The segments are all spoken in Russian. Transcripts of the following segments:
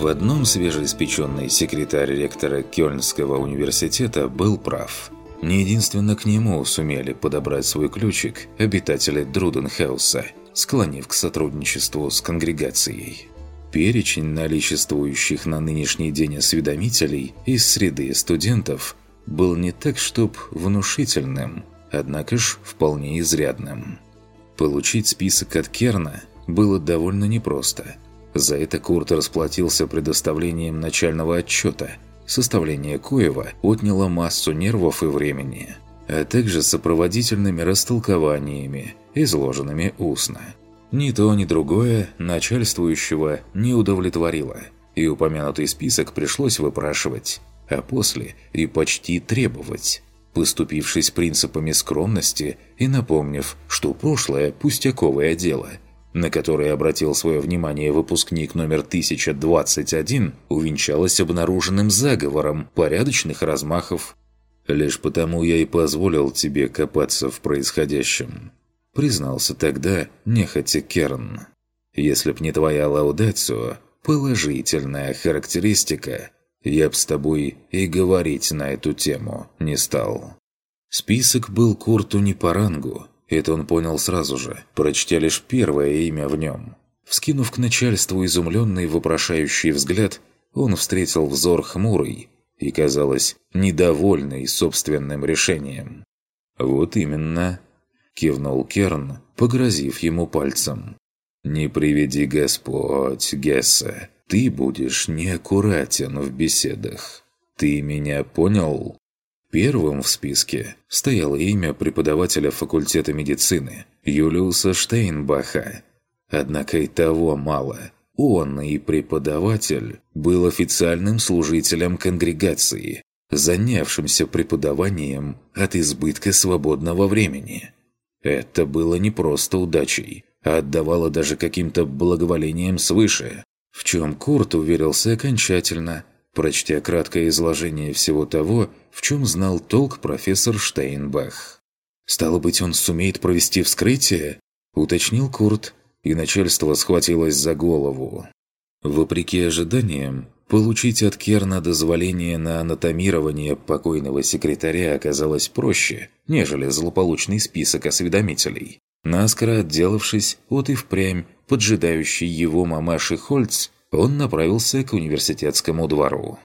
Глава 5 В одном свежеиспеченный секретарь ректора Кёльнского университета был прав. Не единственно к нему сумели подобрать свой ключик обитатели Друденхауса, склонив к сотрудничеству с конгрегацией. Перечень наличествующих на нынешний день осведомителей из среды студентов был не так чтоб внушительным, однако ж вполне изрядным. Получить список от Керна было довольно непросто. За это Курт расплатился предоставлением начального отчета, составление коего отняло массу нервов и времени, а также сопроводительными растолкованиями, изложенными устно. Ни то, ни другое начальствующего не удовлетворило, и упомянутый список пришлось выпрашивать, а после и почти требовать, поступившись принципами скромности и напомнив, что прошлое – пустяковое дело – на которое обратил свое внимание выпускник номер 1021, увенчалась обнаруженным заговором порядочных размахов. «Лишь потому я и позволил тебе копаться в происходящем», признался тогда нехотя Керн. «Если б не твоя лаудацио, положительная характеристика, я б с тобой и говорить на эту тему не стал». Список был Курту не по рангу, это он понял сразу же, прочтя лишь первое имя в нем. Вскинув к начальству изумленный вопрошающий взгляд, он встретил взор хмурый и, казалось, недовольный собственным решением. «Вот именно», – кивнул Керн, погрозив ему пальцем. «Не приведи Господь, Гесса, ты будешь неаккуратен в беседах. Ты меня понял?» Первым в списке стояло имя преподавателя факультета медицины Юлиуса Штейнбаха. Однако и того мало. Он и преподаватель был официальным служителем конгрегации, занявшимся преподаванием от избытка свободного времени. Это было не просто удачей, а отдавало даже каким-то благоволением свыше, в чем Курт уверился окончательно, прочтя краткое изложение всего того, в чем знал толк профессор Штейнбах. «Стало быть, он сумеет провести вскрытие?» – уточнил Курт, и начальство схватилось за голову. Вопреки ожиданиям, получить от Керна дозволение на анатомирование покойного секретаря оказалось проще, нежели злополучный список осведомителей. Наскоро отделавшись от и впрямь поджидающей его мамаши Хольц, он направился к университетскому двору.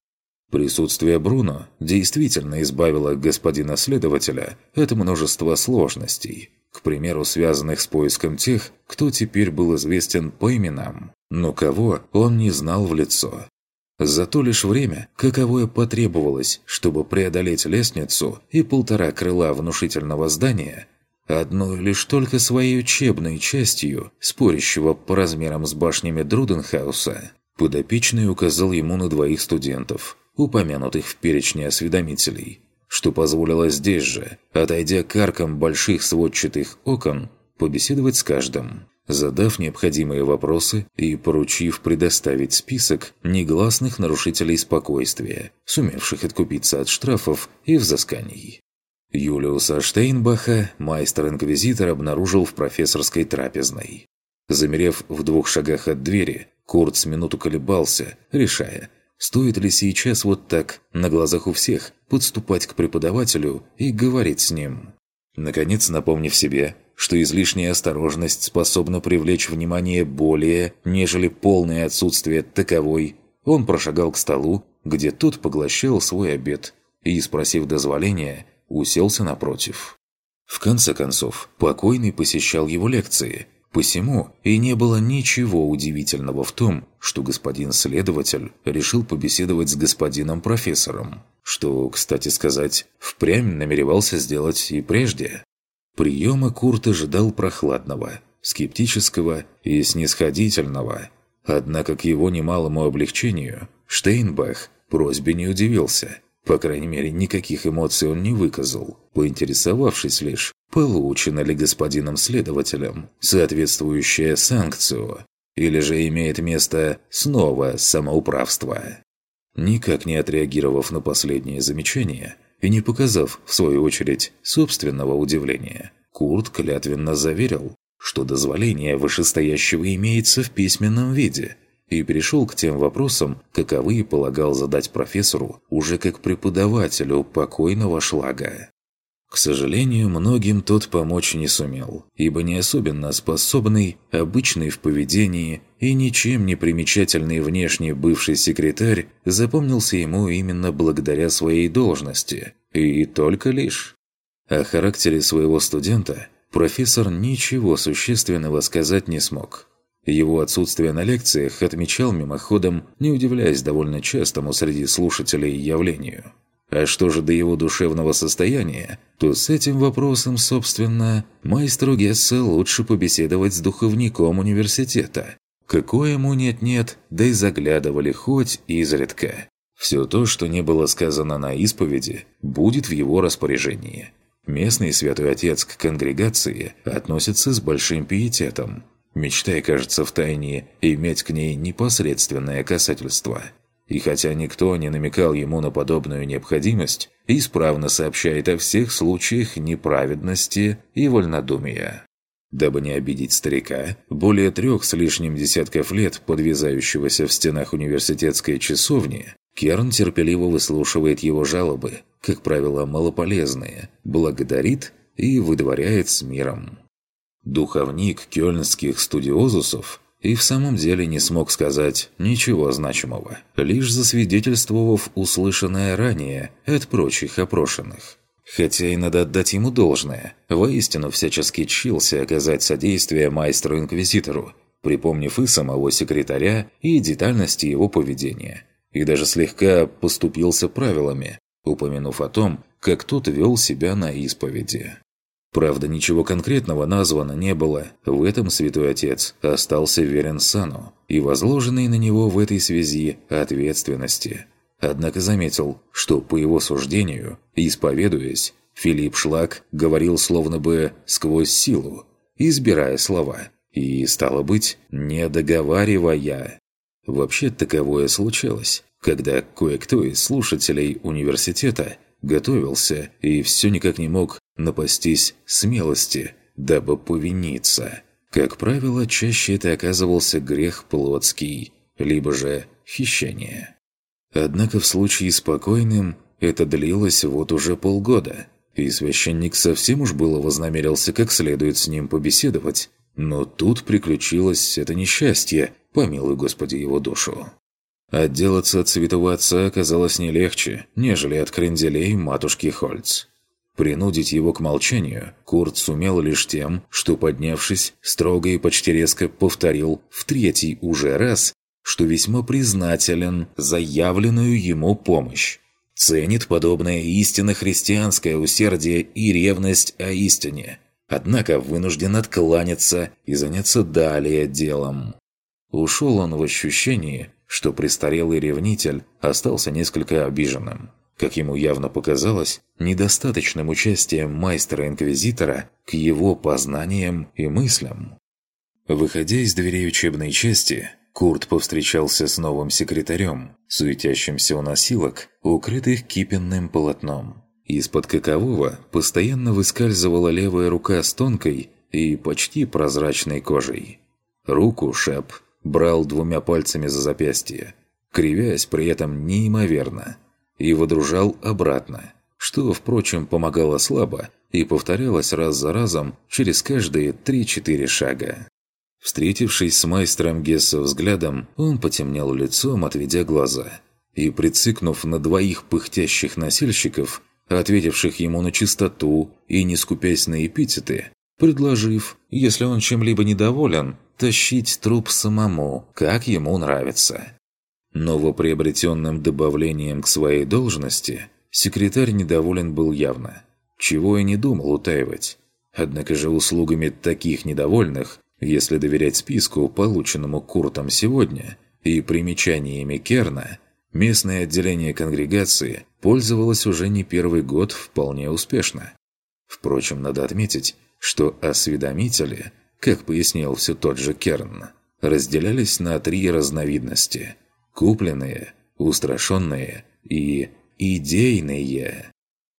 Присутствие Бруно действительно избавило господина следователя от множества сложностей, к примеру, связанных с поиском тех, кто теперь был известен по именам, но кого он не знал в лицо. За то лишь время, каковое потребовалось, чтобы преодолеть лестницу и полтора крыла внушительного здания, одной лишь только своей учебной частью, спорящего по размерам с башнями Друденхауса, подопечный указал ему на двоих студентов – упомянутых в перечне осведомителей, что позволило здесь же, отойдя к аркам больших сводчатых окон, побеседовать с каждым, задав необходимые вопросы и поручив предоставить список негласных нарушителей спокойствия, сумевших откупиться от штрафов и взысканий. Юлиуса Штейнбаха майстер-инквизитор обнаружил в профессорской трапезной. Замерев в двух шагах от двери, Курт с минуту колебался, решая, Стоит ли сейчас вот так, на глазах у всех, подступать к преподавателю и говорить с ним? Наконец, напомнив себе, что излишняя осторожность способна привлечь внимание более, нежели полное отсутствие таковой, он прошагал к столу, где тот поглощал свой обед, и, спросив дозволения, уселся напротив. В конце концов, покойный посещал его лекции – Посему и не было ничего удивительного в том, что господин следователь решил побеседовать с господином профессором, что, кстати сказать, впрямь намеревался сделать и прежде. Приема Курт ожидал прохладного, скептического и снисходительного. Однако к его немалому облегчению Штейнбах просьбе не удивился. По крайней мере, никаких эмоций он не выказал, поинтересовавшись лишь, получена ли господином следователем соответствующая санкцию, или же имеет место снова самоуправство. Никак не отреагировав на последнее замечание и не показав, в свою очередь, собственного удивления, Курт клятвенно заверил, что дозволение вышестоящего имеется в письменном виде, и перешел к тем вопросам, каковые полагал задать профессору уже как преподавателю покойного шлага. К сожалению, многим тот помочь не сумел, ибо не особенно способный, обычный в поведении и ничем не примечательный внешний бывший секретарь запомнился ему именно благодаря своей должности, и только лишь. О характере своего студента профессор ничего существенного сказать не смог. Его отсутствие на лекциях отмечал мимоходом, не удивляясь довольно частому среди слушателей явлению. А что же до его душевного состояния, то с этим вопросом, собственно, майстру Гесса лучше побеседовать с духовником университета. Какое нет-нет, да и заглядывали хоть изредка. Все то, что не было сказано на исповеди, будет в его распоряжении. Местный святой отец к конгрегации относится с большим пиететом, мечтая, кажется, в тайне иметь к ней непосредственное касательство – и хотя никто не намекал ему на подобную необходимость, исправно сообщает о всех случаях неправедности и вольнодумия. Дабы не обидеть старика, более трех с лишним десятков лет подвязающегося в стенах университетской часовни, Керн терпеливо выслушивает его жалобы, как правило, малополезные, благодарит и выдворяет с миром. Духовник кёльнских студиозусов и в самом деле не смог сказать ничего значимого, лишь засвидетельствовав услышанное ранее от прочих опрошенных. Хотя и надо отдать ему должное, воистину всячески чился оказать содействие майстру-инквизитору, припомнив и самого секретаря, и детальности его поведения. И даже слегка поступился правилами, упомянув о том, как тот вел себя на исповеди. Правда, ничего конкретного названо не было. В этом святой отец остался верен сану и возложенной на него в этой связи ответственности. Однако заметил, что, по его суждению, исповедуясь, Филипп Шлак говорил словно бы сквозь силу, избирая слова, и, стало быть, не договаривая. Вообще таковое случалось, когда кое-кто из слушателей университета готовился и все никак не мог напастись смелости, дабы повиниться. Как правило, чаще это оказывался грех плотский, либо же хищение. Однако в случае с покойным это длилось вот уже полгода, и священник совсем уж было вознамерился как следует с ним побеседовать, но тут приключилось это несчастье, помилуй Господи его душу. Отделаться от святого отца оказалось не легче, нежели от кренделей матушки Хольц. Принудить его к молчанию Курт сумел лишь тем, что, поднявшись, строго и почти резко повторил в третий уже раз, что весьма признателен за явленную ему помощь. Ценит подобное истинно христианское усердие и ревность о истине, однако вынужден откланяться и заняться далее делом. Ушел он в ощущении, что престарелый ревнитель остался несколько обиженным как ему явно показалось, недостаточным участием майстра-инквизитора к его познаниям и мыслям. Выходя из дверей учебной части, Курт повстречался с новым секретарем, суетящимся у носилок, укрытых кипенным полотном. Из-под какового постоянно выскальзывала левая рука с тонкой и почти прозрачной кожей. Руку Шеп брал двумя пальцами за запястье, кривясь при этом неимоверно – и водружал обратно, что, впрочем, помогало слабо и повторялось раз за разом через каждые 3-4 шага. Встретившись с майстром Гесса взглядом, он потемнел лицом, отведя глаза, и, прицикнув на двоих пыхтящих носильщиков, ответивших ему на чистоту и не скупясь на эпитеты, предложив, если он чем-либо недоволен, тащить труп самому, как ему нравится. Новоприобретенным добавлением к своей должности секретарь недоволен был явно, чего и не думал утаивать. Однако же услугами таких недовольных, если доверять списку, полученному Куртом сегодня, и примечаниями Керна, местное отделение конгрегации пользовалось уже не первый год вполне успешно. Впрочем, надо отметить, что осведомители, как пояснил все тот же Керн, разделялись на три разновидности – Купленные, устрашенные и идейные.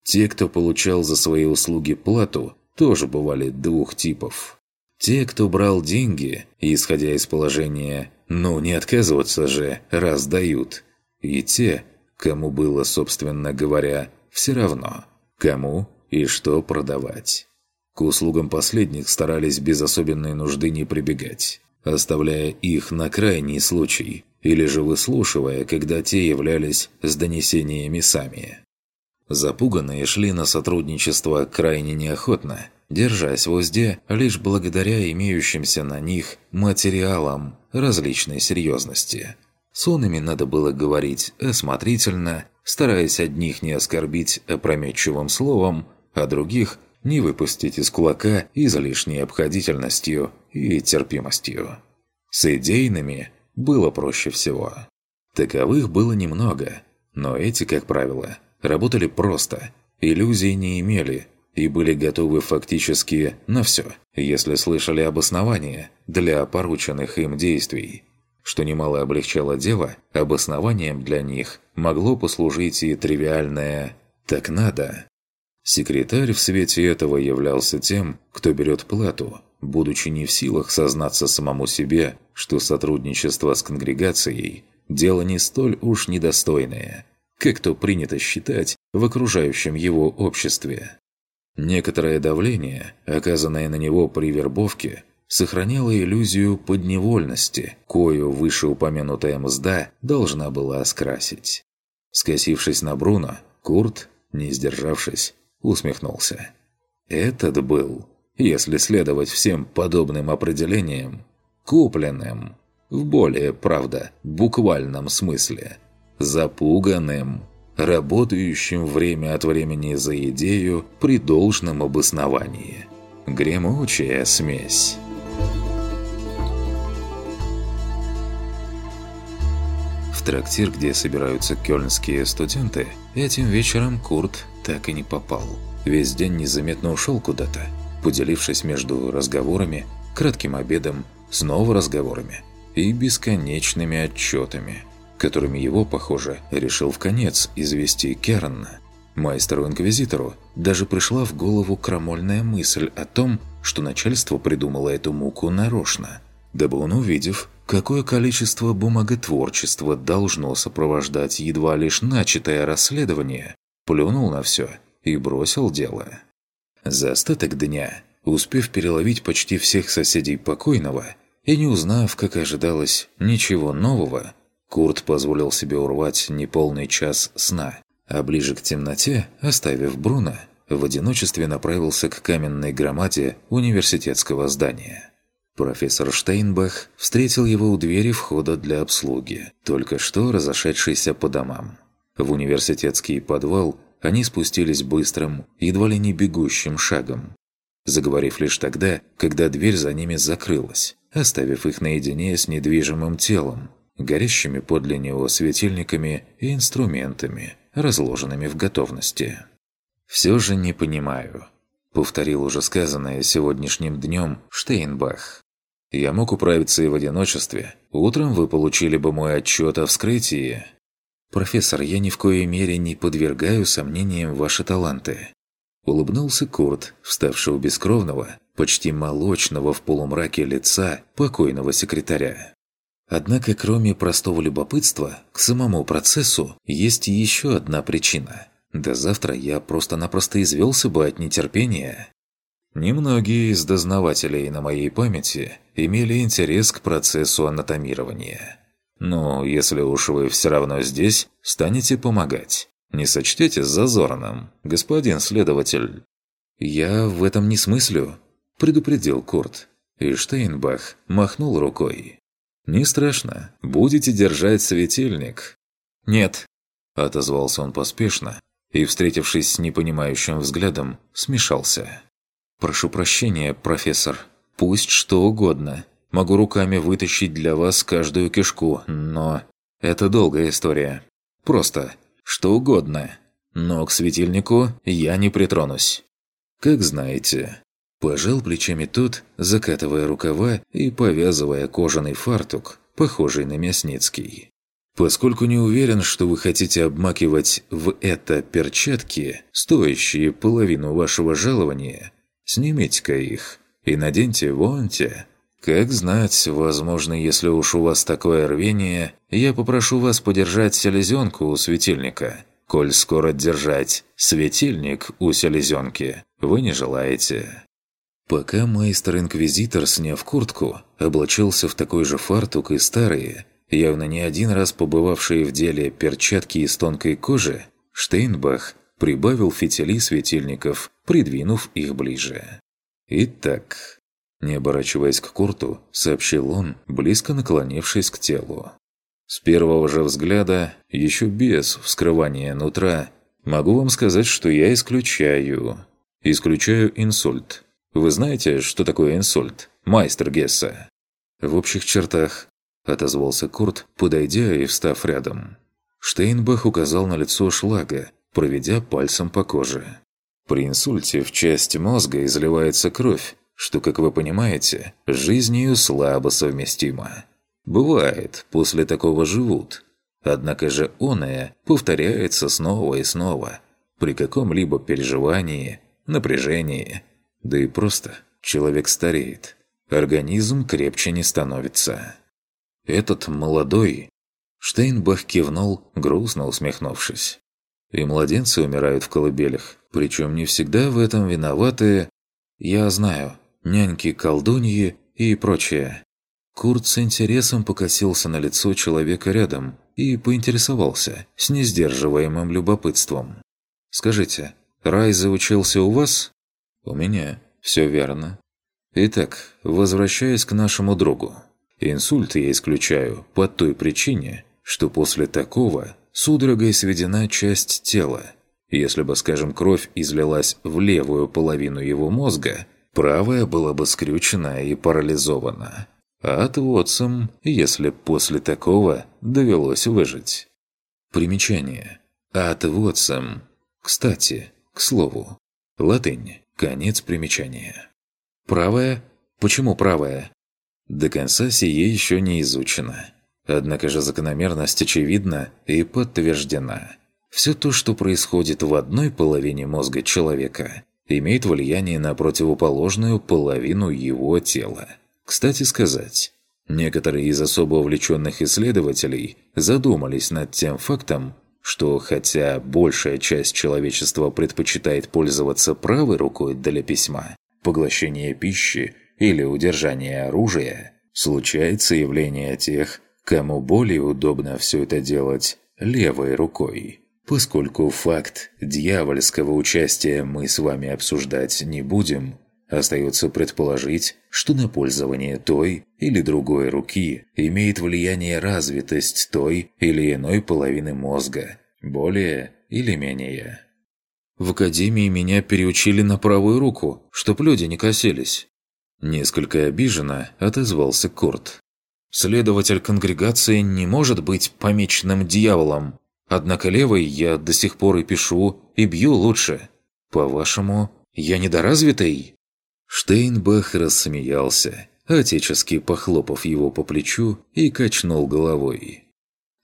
Те, кто получал за свои услуги плату, тоже бывали двух типов. Те, кто брал деньги, исходя из положения «ну не отказываться же, раз дают», и те, кому было, собственно говоря, все равно, кому и что продавать. К услугам последних старались без особенной нужды не прибегать, оставляя их на крайний случай, или же выслушивая, когда те являлись с донесениями сами. Запуганные шли на сотрудничество крайне неохотно – держась в узде лишь благодаря имеющимся на них материалам различной серьезности. С онами надо было говорить осмотрительно, стараясь одних не оскорбить опрометчивым словом, а других не выпустить из кулака излишней обходительностью и терпимостью. С идейными было проще всего. Таковых было немного, но эти, как правило, работали просто, иллюзий не имели – и были готовы фактически на все, если слышали обоснование для порученных им действий. Что немало облегчало дело, обоснованием для них могло послужить и тривиальное «так надо». Секретарь в свете этого являлся тем, кто берет плату, будучи не в силах сознаться самому себе, что сотрудничество с конгрегацией – дело не столь уж недостойное, как то принято считать в окружающем его обществе. Некоторое давление, оказанное на него при вербовке, сохраняло иллюзию подневольности, кою вышеупомянутая мзда должна была оскрасить. Скосившись на Бруно, Курт, не сдержавшись, усмехнулся. Этот был, если следовать всем подобным определениям, купленным, в более, правда, буквальном смысле, запуганным – работающим время от времени за идею при должном обосновании. Гремучая смесь. В трактир, где собираются кёльнские студенты, этим вечером Курт так и не попал. Весь день незаметно ушел куда-то, поделившись между разговорами, кратким обедом, снова разговорами и бесконечными отчетами – которыми его, похоже, решил в конец извести Керн. Майстеру-инквизитору даже пришла в голову крамольная мысль о том, что начальство придумало эту муку нарочно, дабы он, увидев, какое количество бумаготворчества должно сопровождать едва лишь начатое расследование, плюнул на все и бросил дело. За остаток дня, успев переловить почти всех соседей покойного и не узнав, как ожидалось, ничего нового, Курт позволил себе урвать неполный час сна, а ближе к темноте, оставив Бруно, в одиночестве направился к каменной громаде университетского здания. Профессор Штейнбах встретил его у двери входа для обслуги, только что разошедшийся по домам. В университетский подвал они спустились быстрым, едва ли не бегущим шагом, заговорив лишь тогда, когда дверь за ними закрылась, оставив их наедине с недвижимым телом, горящими подле него светильниками и инструментами, разложенными в готовности. «Все же не понимаю», — повторил уже сказанное сегодняшним днем Штейнбах. «Я мог управиться и в одиночестве. Утром вы получили бы мой отчет о вскрытии». «Профессор, я ни в коей мере не подвергаю сомнениям ваши таланты». Улыбнулся Курт, вставший у бескровного, почти молочного в полумраке лица покойного секретаря. Однако, кроме простого любопытства, к самому процессу есть еще одна причина. До завтра я просто-напросто извелся бы от нетерпения. Немногие из дознавателей на моей памяти имели интерес к процессу анатомирования. Но если уж вы все равно здесь, станете помогать. Не сочтете зазорным, господин следователь. «Я в этом не смыслю», – предупредил Курт. И Штейнбах махнул рукой. «Не страшно. Будете держать светильник?» «Нет», – отозвался он поспешно и, встретившись с непонимающим взглядом, смешался. «Прошу прощения, профессор. Пусть что угодно. Могу руками вытащить для вас каждую кишку, но... Это долгая история. Просто что угодно. Но к светильнику я не притронусь». «Как знаете», Пожал плечами тот, закатывая рукава и повязывая кожаный фартук, похожий на мясницкий. Поскольку не уверен, что вы хотите обмакивать в это перчатки, стоящие половину вашего жалования, снимите-ка их и наденьте вон те. Как знать, возможно, если уж у вас такое рвение, я попрошу вас подержать селезенку у светильника. Коль скоро держать светильник у селезенки, вы не желаете. Пока майстер-инквизитор, сняв куртку, облачился в такой же фартук и старые, явно не один раз побывавшие в деле перчатки из тонкой кожи, Штейнбах прибавил фитили светильников, придвинув их ближе. «Итак», не оборачиваясь к Курту, сообщил он, близко наклонившись к телу. «С первого же взгляда, еще без вскрывания нутра, могу вам сказать, что я исключаю... Исключаю инсульт. Вы знаете, что такое инсульт, майстер Гесса?» «В общих чертах», – отозвался Курт, подойдя и встав рядом. Штейнбах указал на лицо шлага, проведя пальцем по коже. При инсульте в часть мозга изливается кровь, что, как вы понимаете, с жизнью слабо совместимо. Бывает, после такого живут. Однако же оное повторяется снова и снова, при каком-либо переживании, напряжении, да и просто человек стареет, организм крепче не становится. Этот молодой... Штейнбах кивнул, грустно усмехнувшись. И младенцы умирают в колыбелях, причем не всегда в этом виноваты... Я знаю, няньки-колдуньи и прочее. Курт с интересом покосился на лицо человека рядом и поинтересовался с несдерживаемым любопытством. «Скажите, Райза учился у вас?» «У меня. Все верно». «Итак, возвращаясь к нашему другу. Инсульт я исключаю по той причине, что после такого судорогой сведена часть тела. Если бы, скажем, кровь излилась в левую половину его мозга, правая была бы скрючена и парализована. А отводцам, если после такого довелось выжить. Примечание. Отводцам. Кстати, к слову. Латынь. Конец примечания. Правая? Почему правая? До конца сие еще не изучено. Однако же закономерность очевидна и подтверждена. Все то, что происходит в одной половине мозга человека, имеет влияние на противоположную половину его тела. Кстати сказать, некоторые из особо увлеченных исследователей задумались над тем фактом, что хотя большая часть человечества предпочитает пользоваться правой рукой для письма, поглощения пищи или удержания оружия, случается явление тех, Кому более удобно все это делать левой рукой. Поскольку факт дьявольского участия мы с вами обсуждать не будем, остается предположить, что на пользование той или другой руки имеет влияние развитость той или иной половины мозга, более или менее. В академии меня переучили на правую руку, чтоб люди не косились. Несколько обиженно отозвался Курт. Следователь конгрегации не может быть помеченным дьяволом. Однако левой я до сих пор и пишу, и бью лучше. По-вашему, я недоразвитый?» Штейнбах рассмеялся, отечески похлопав его по плечу и качнул головой.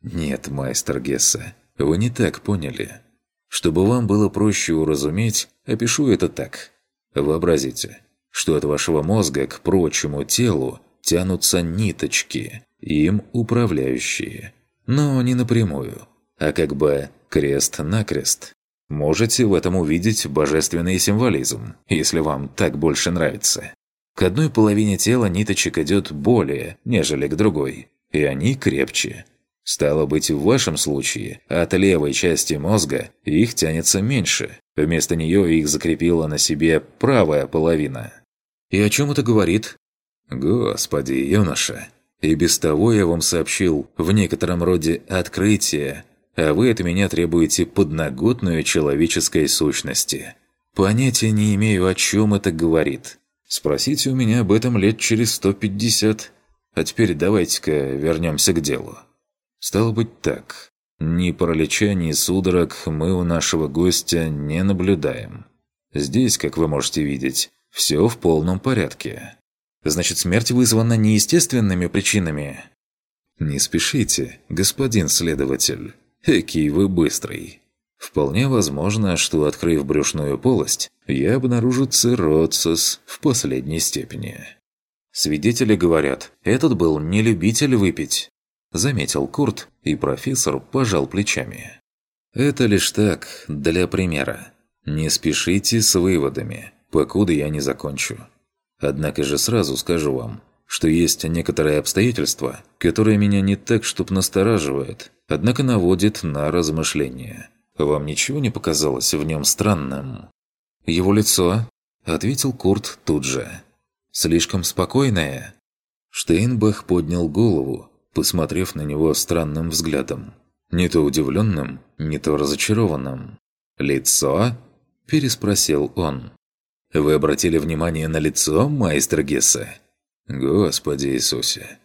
«Нет, майстер Гесса, вы не так поняли. Чтобы вам было проще уразуметь, опишу это так. Вообразите, что от вашего мозга к прочему телу тянутся ниточки, им управляющие. Но не напрямую, а как бы крест-накрест. Можете в этом увидеть божественный символизм, если вам так больше нравится. К одной половине тела ниточек идет более, нежели к другой, и они крепче. Стало быть, в вашем случае от левой части мозга их тянется меньше, вместо нее их закрепила на себе правая половина. И о чем это говорит? «Господи, юноша, и без того я вам сообщил в некотором роде открытие, а вы от меня требуете подноготную человеческой сущности. Понятия не имею, о чем это говорит. Спросите у меня об этом лет через 150. А теперь давайте-ка вернемся к делу. Стало быть так. Ни паралича, ни судорог мы у нашего гостя не наблюдаем. Здесь, как вы можете видеть, все в полном порядке. Значит, смерть вызвана неестественными причинами. Не спешите, господин следователь. Экий вы быстрый. Вполне возможно, что, открыв брюшную полость, я обнаружу цирроцис в последней степени. Свидетели говорят, этот был не любитель выпить. Заметил Курт, и профессор пожал плечами. Это лишь так, для примера. Не спешите с выводами, покуда я не закончу. Однако же сразу скажу вам, что есть некоторые обстоятельства, которые меня не так, чтоб настораживают, однако наводят на размышления. Вам ничего не показалось в нем странным?» «Его лицо», — ответил Курт тут же. «Слишком спокойное». Штейнбах поднял голову, посмотрев на него странным взглядом. Не то удивленным, не то разочарованным. «Лицо?» – переспросил он. «Вы обратили внимание на лицо, майстер Гессе?» «Господи Иисусе!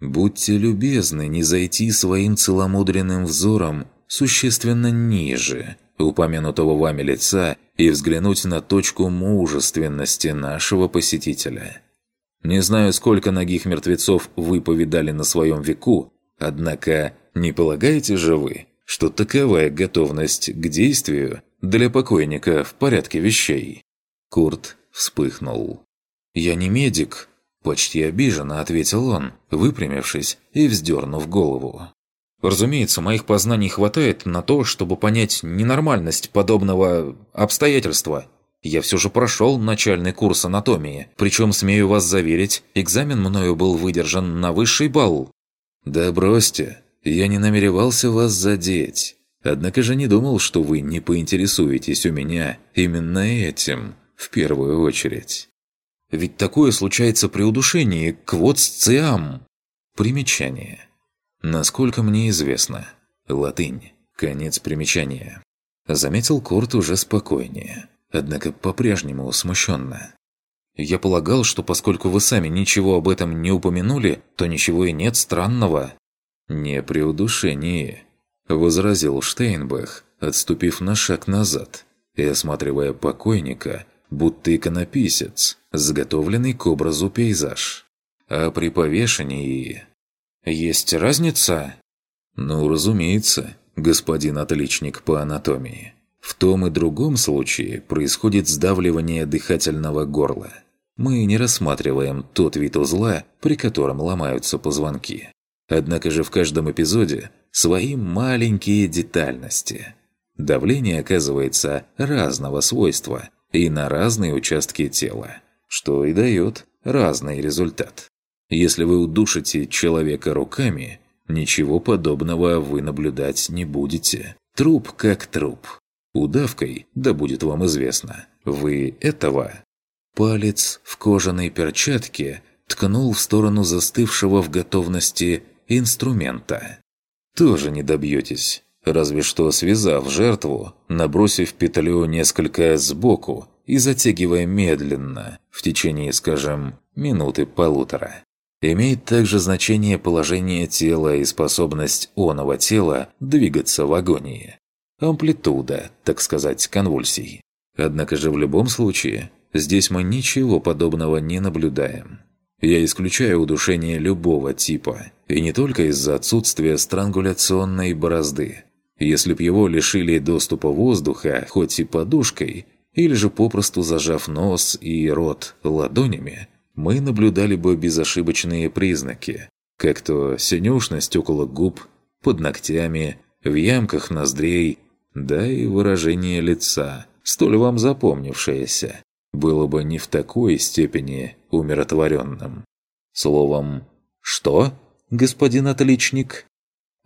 Будьте любезны не зайти своим целомудренным взором существенно ниже упомянутого вами лица и взглянуть на точку мужественности нашего посетителя. Не знаю, сколько ногих мертвецов вы повидали на своем веку, однако не полагаете же вы, что таковая готовность к действию для покойника в порядке вещей?» Курт вспыхнул. «Я не медик», – почти обиженно ответил он, выпрямившись и вздернув голову. Разумеется, моих познаний хватает на то, чтобы понять ненормальность подобного обстоятельства. Я все же прошел начальный курс анатомии, причем, смею вас заверить, экзамен мною был выдержан на высший балл. Да бросьте, я не намеревался вас задеть. Однако же не думал, что вы не поинтересуетесь у меня именно этим, в первую очередь. Ведь такое случается при удушении квотсциам. Примечание. Насколько мне известно. Латынь. Конец примечания. Заметил Курт уже спокойнее, однако по-прежнему смущенно. «Я полагал, что поскольку вы сами ничего об этом не упомянули, то ничего и нет странного». «Не при удушении», – возразил Штейнбах, отступив на шаг назад и осматривая покойника, будто иконописец, заготовленный к образу пейзаж. «А при повешении...» Есть разница? Ну, разумеется, господин отличник по анатомии. В том и другом случае происходит сдавливание дыхательного горла. Мы не рассматриваем тот вид узла, при котором ломаются позвонки. Однако же в каждом эпизоде свои маленькие детальности. Давление оказывается разного свойства и на разные участки тела, что и дает разный результат. Если вы удушите человека руками, ничего подобного вы наблюдать не будете. Труп как труп. Удавкой, да будет вам известно, вы этого. Палец в кожаной перчатке ткнул в сторону застывшего в готовности инструмента. Тоже не добьетесь, разве что связав жертву, набросив петлю несколько сбоку и затягивая медленно, в течение, скажем, минуты-полутора. Имеет также значение положение тела и способность оного тела двигаться в агонии. Амплитуда, так сказать, конвульсий. Однако же в любом случае, здесь мы ничего подобного не наблюдаем. Я исключаю удушение любого типа, и не только из-за отсутствия странгуляционной борозды. Если б его лишили доступа воздуха, хоть и подушкой, или же попросту зажав нос и рот ладонями, мы наблюдали бы безошибочные признаки, как то синюшность около губ, под ногтями, в ямках ноздрей, да и выражение лица, столь вам запомнившееся, было бы не в такой степени умиротворенным. Словом, что, господин отличник?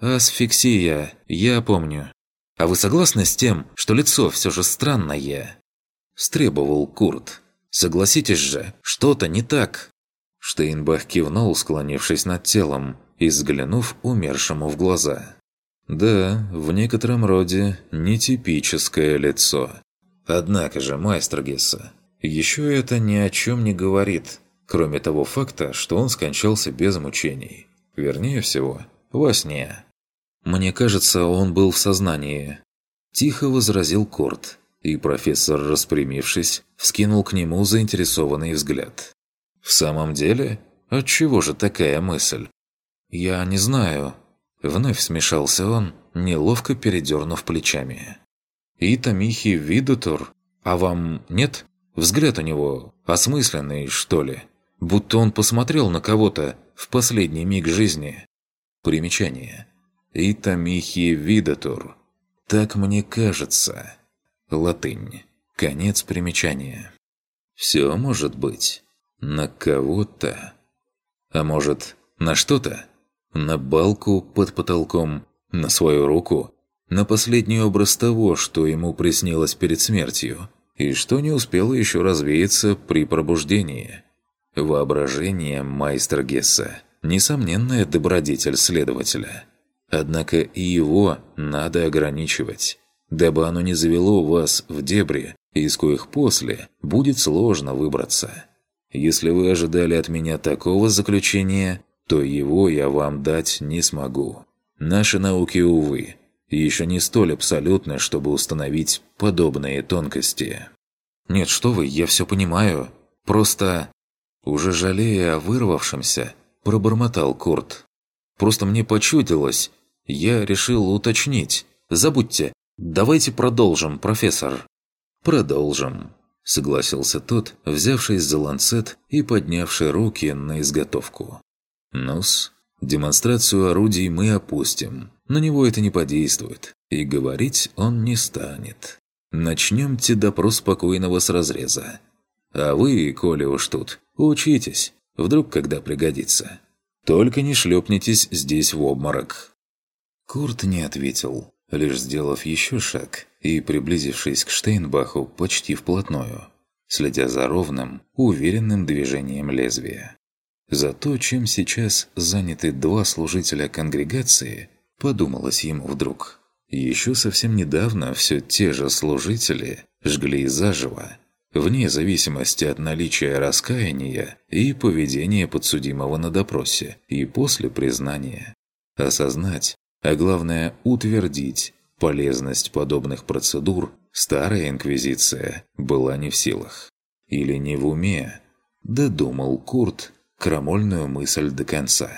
Асфиксия, я помню. А вы согласны с тем, что лицо все же странное? Стребовал Курт. Согласитесь же, что-то не так!» Штейнбах кивнул, склонившись над телом и взглянув умершему в глаза. «Да, в некотором роде нетипическое лицо. Однако же, майстер Гесса, еще это ни о чем не говорит, кроме того факта, что он скончался без мучений. Вернее всего, во сне. Мне кажется, он был в сознании. Тихо возразил Корт, и профессор, распрямившись, вскинул к нему заинтересованный взгляд. «В самом деле? Отчего же такая мысль?» «Я не знаю». Вновь смешался он, неловко передернув плечами. И Тамихи Видутур. А вам нет? Взгляд у него осмысленный, что ли? Будто он посмотрел на кого-то в последний миг жизни. Примечание. И Тамихи Видутур. Так мне кажется. Латынь. Конец примечания. Все может быть. На кого-то. А может, на что-то? На балку под потолком? На свою руку? На последний образ того, что ему приснилось перед смертью? И что не успело еще развеяться при пробуждении? Воображение майстер Гесса. Несомненная добродетель следователя. Однако и его надо ограничивать, дабы оно не завело вас в дебри, из коих после будет сложно выбраться. Если вы ожидали от меня такого заключения, то его я вам дать не смогу. Наши науки, увы, еще не столь абсолютны, чтобы установить подобные тонкости. Нет, что вы, я все понимаю. Просто... Уже жалея о вырвавшемся, пробормотал Курт. Просто мне почудилось. Я решил уточнить. Забудьте. Давайте продолжим, профессор. Продолжим. Согласился тот, взявшись за ланцет и поднявший руки на изготовку. Нус, демонстрацию орудий мы опустим. На него это не подействует. И говорить он не станет. Начнемте допрос спокойного с разреза. А вы, коли уж тут, учитесь. Вдруг когда пригодится. Только не шлепнитесь здесь в обморок». Курт не ответил, лишь сделав еще шаг и приблизившись к Штейнбаху почти вплотную, следя за ровным, уверенным движением лезвия. За то, чем сейчас заняты два служителя конгрегации, подумалось ему вдруг. Еще совсем недавно все те же служители жгли заживо, вне зависимости от наличия раскаяния и поведения подсудимого на допросе и после признания. Осознать, а главное утвердить полезность подобных процедур старая инквизиция была не в силах. Или не в уме, додумал Курт крамольную мысль до конца.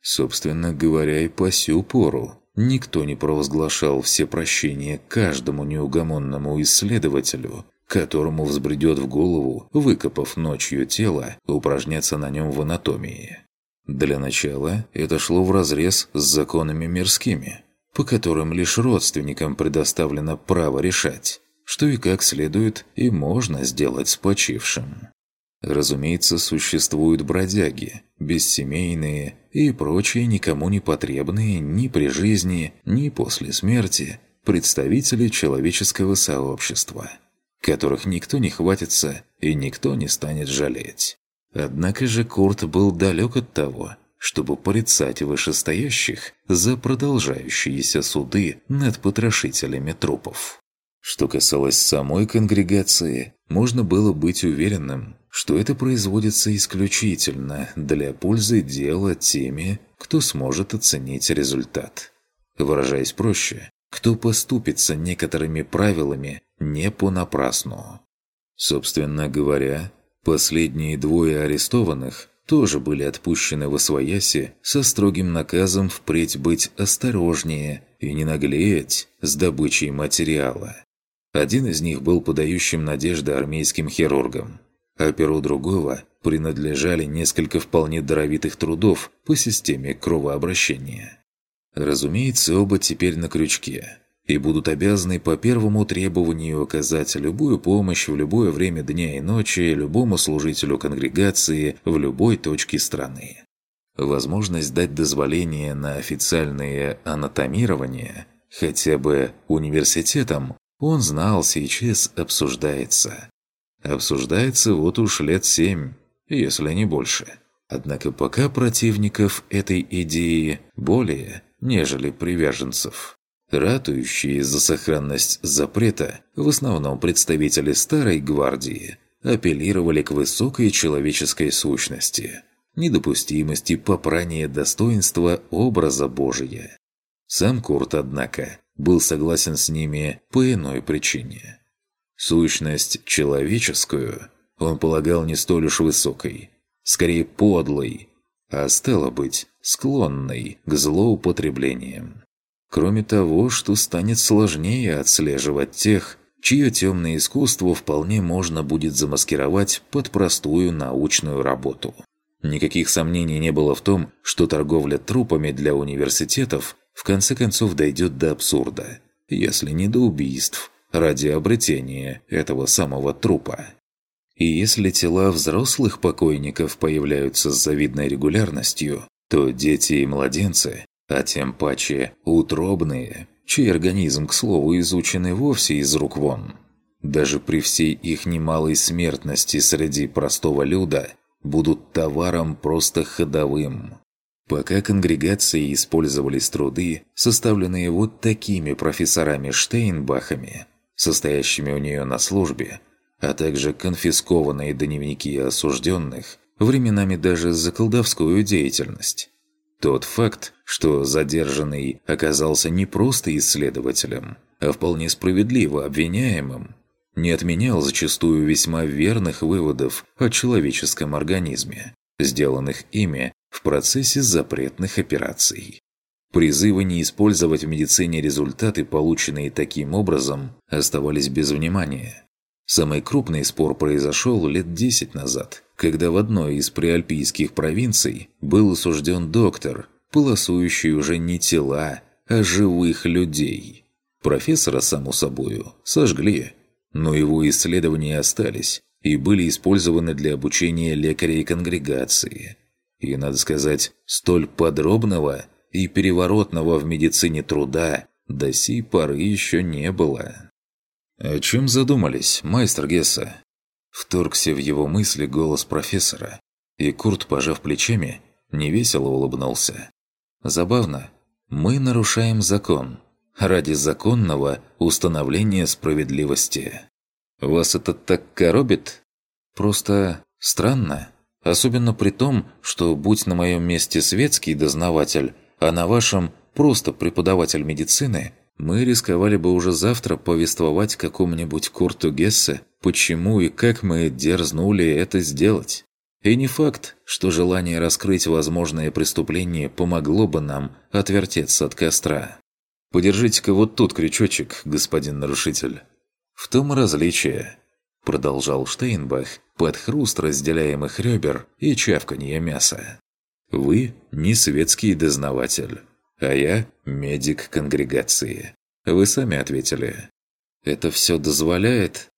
Собственно говоря, и по сю пору никто не провозглашал все прощения каждому неугомонному исследователю, которому взбредет в голову, выкопав ночью тело, упражняться на нем в анатомии. Для начала это шло вразрез с законами мирскими, по которым лишь родственникам предоставлено право решать, что и как следует и можно сделать с почившим. Разумеется, существуют бродяги, бессемейные и прочие никому не потребные ни при жизни, ни после смерти представители человеческого сообщества, которых никто не хватится и никто не станет жалеть. Однако же Курт был далек от того, чтобы порицать вышестоящих за продолжающиеся суды над потрошителями трупов. Что касалось самой конгрегации, можно было быть уверенным, что это производится исключительно для пользы дела теми, кто сможет оценить результат. Выражаясь проще, кто поступится некоторыми правилами не понапрасну. Собственно говоря, последние двое арестованных тоже были отпущены в Освояси со строгим наказом впредь быть осторожнее и не наглеть с добычей материала. Один из них был подающим надежды армейским хирургам, а перу другого принадлежали несколько вполне даровитых трудов по системе кровообращения. Разумеется, оба теперь на крючке и будут обязаны по первому требованию оказать любую помощь в любое время дня и ночи любому служителю конгрегации в любой точке страны. Возможность дать дозволение на официальное анатомирование хотя бы университетам, он знал, сейчас обсуждается. Обсуждается вот уж лет семь, если не больше. Однако пока противников этой идеи более, нежели приверженцев. Ратующие за сохранность запрета, в основном представители Старой Гвардии, апеллировали к высокой человеческой сущности, недопустимости попрания достоинства образа Божия. Сам Курт, однако, был согласен с ними по иной причине. Сущность человеческую он полагал не столь уж высокой, скорее подлой, а стало быть, склонной к злоупотреблениям. Кроме того, что станет сложнее отслеживать тех, чье темное искусство вполне можно будет замаскировать под простую научную работу. Никаких сомнений не было в том, что торговля трупами для университетов в конце концов дойдет до абсурда, если не до убийств, ради обретения этого самого трупа. И если тела взрослых покойников появляются с завидной регулярностью, то дети и младенцы, а тем паче утробные, чей организм, к слову, изучены вовсе из рук вон, даже при всей их немалой смертности среди простого люда, будут товаром просто ходовым. Пока конгрегации использовались труды, составленные вот такими профессорами-штейнбахами, состоящими у нее на службе, а также конфискованные дневники осужденных, временами даже за колдовскую деятельность. Тот факт, что задержанный оказался не просто исследователем, а вполне справедливо обвиняемым, не отменял зачастую весьма верных выводов о человеческом организме, сделанных ими в процессе запретных операций. Призывы не использовать в медицине результаты, полученные таким образом, оставались без внимания. Самый крупный спор произошел лет 10 назад, когда в одной из приальпийских провинций был осужден доктор, полосующий уже не тела, а живых людей. Профессора, само собою, сожгли, но его исследования остались и были использованы для обучения лекарей конгрегации. И, надо сказать, столь подробного и переворотного в медицине труда до сей поры еще не было. «О чем задумались, майстер Гесса?» Вторгся в его мысли голос профессора, и Курт, пожав плечами, невесело улыбнулся. «Забавно. Мы нарушаем закон ради законного установления справедливости. Вас это так коробит? Просто странно. Особенно при том, что будь на моем месте светский дознаватель, а на вашем просто преподаватель медицины, мы рисковали бы уже завтра повествовать какому-нибудь Курту Гессе, почему и как мы дерзнули это сделать. И не факт, что желание раскрыть возможное преступление помогло бы нам отвертеться от костра. «Подержите-ка вот тут крючочек, господин нарушитель». «В том различие», – продолжал Штейнбах под хруст разделяемых ребер и чавканье мяса. «Вы не светский дознаватель, а я медик конгрегации. Вы сами ответили. Это все дозволяет?»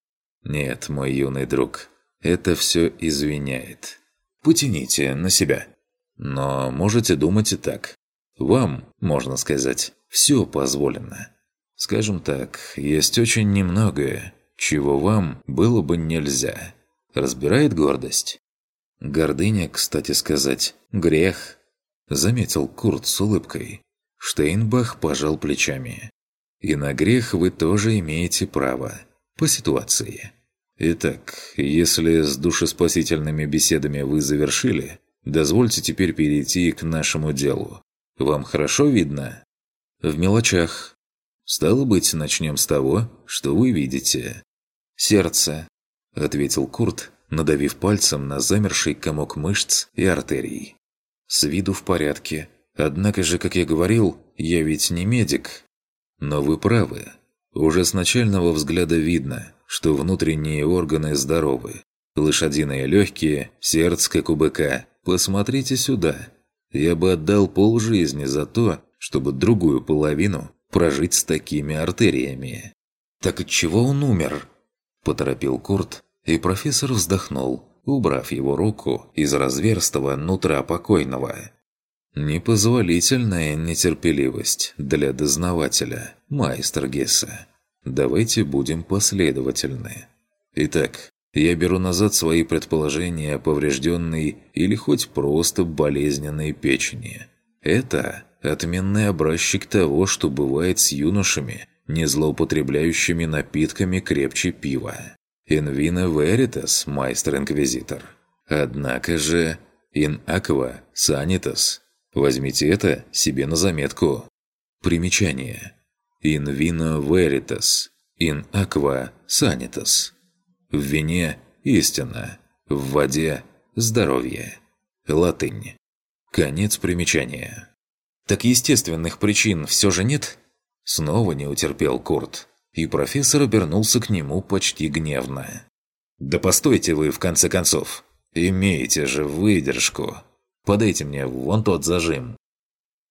«Нет, мой юный друг, это все извиняет. Потяните на себя. Но можете думать и так. Вам, можно сказать, все позволено. Скажем так, есть очень немногое, чего вам было бы нельзя. Разбирает гордость? Гордыня, кстати сказать, грех. Заметил Курт с улыбкой. Штейнбах пожал плечами. И на грех вы тоже имеете право. По ситуации. Итак, если с душеспасительными беседами вы завершили, дозвольте теперь перейти к нашему делу. Вам хорошо видно? В мелочах. Стало быть, начнем с того, что вы видите. «Сердце», — ответил Курт, надавив пальцем на замерший комок мышц и артерий. «С виду в порядке. Однако же, как я говорил, я ведь не медик. Но вы правы. Уже с начального взгляда видно, что внутренние органы здоровы. Лошадиные легкие, сердце как у быка. Посмотрите сюда. Я бы отдал полжизни за то, чтобы другую половину прожить с такими артериями. «Так от чего он умер?» – поторопил Курт, и профессор вздохнул, убрав его руку из разверстого нутра покойного. «Непозволительная нетерпеливость для дознавателя, майстер Гесса. Давайте будем последовательны. Итак, я беру назад свои предположения о поврежденной или хоть просто болезненной печени. Это отменный образчик того, что бывает с юношами, не злоупотребляющими напитками крепче пива. Vino veritas, майстер-инквизитор. Однако же, in aqua sanitas. Возьмите это себе на заметку. Примечание. In vino veritas, in aqua sanitas. В вине – истина, в воде – здоровье. Латынь. Конец примечания. Так естественных причин все же нет?» Снова не утерпел Курт, и профессор обернулся к нему почти гневно. «Да постойте вы, в конце концов! Имеете же выдержку! Подайте мне вон тот зажим!»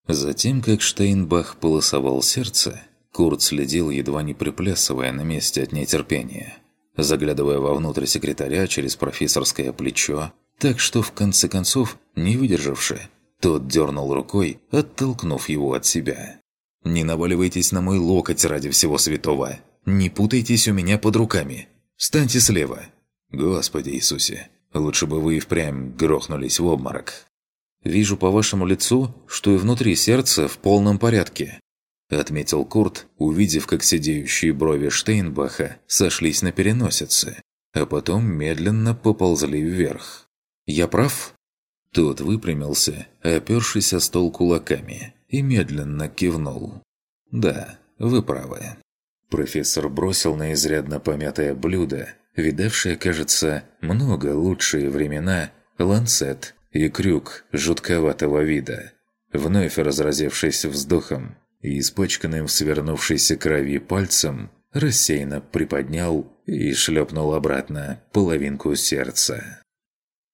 Затем, как Штейнбах полосовал сердце, Курт следил, едва не приплясывая на месте от нетерпения, заглядывая вовнутрь секретаря через профессорское плечо, так что, в конце концов, не выдержавши, тот дернул рукой, оттолкнув его от себя. «Не наваливайтесь на мой локоть ради всего святого! Не путайтесь у меня под руками! Станьте слева!» «Господи Иисусе! Лучше бы вы и впрямь грохнулись в обморок!» «Вижу по вашему лицу, что и внутри сердца в полном порядке», отметил Курт, увидев, как сидеющие брови Штейнбаха сошлись на переносице, а потом медленно поползли вверх. «Я прав?» Тот выпрямился, опершись о стол кулаками, и медленно кивнул. «Да, вы правы». Профессор бросил на изрядно помятое блюдо, видавшее, кажется, много лучшие времена, ланцет и крюк жутковатого вида. Вновь разразившись вздохом и испачканным в свернувшейся крови пальцем, рассеянно приподнял и шлепнул обратно половинку сердца.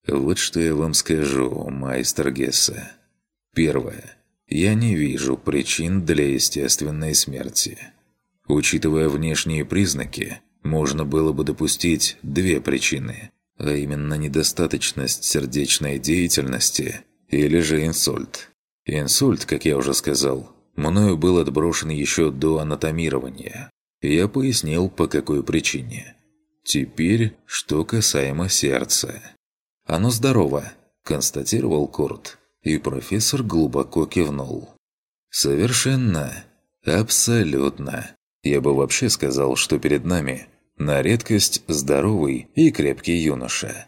«Вот что я вам скажу, майстер Гесса. Первое. Я не вижу причин для естественной смерти. Учитывая внешние признаки, можно было бы допустить две причины – а именно недостаточность сердечной деятельности или же инсульт. Инсульт, как я уже сказал, мною был отброшен еще до анатомирования. Я пояснил, по какой причине. Теперь, что касаемо сердца. «Оно здорово», – констатировал Курт, и профессор глубоко кивнул. «Совершенно. Абсолютно. Я бы вообще сказал, что перед нами на редкость здоровый и крепкий юноша.